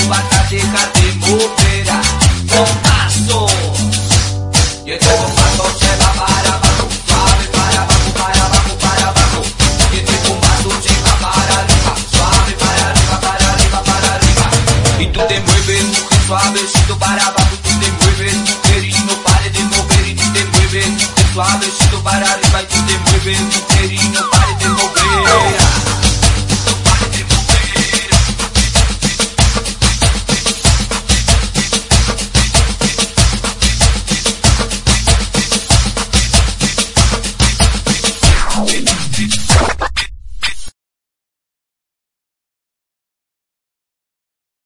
ritmo no vas a dejar de mover. Con paso. Y este compaso se va para abajo, suave para abajo, para abajo, para abajo. Y este compaso se va para arriba, suave para arriba, para arriba, para arriba. Y tú te mueves, mujer, suavecito para abajo, tú te mueves, mujer, y no pares de mover, y tú te mueves, suavecito para arriba, y tú te mueves,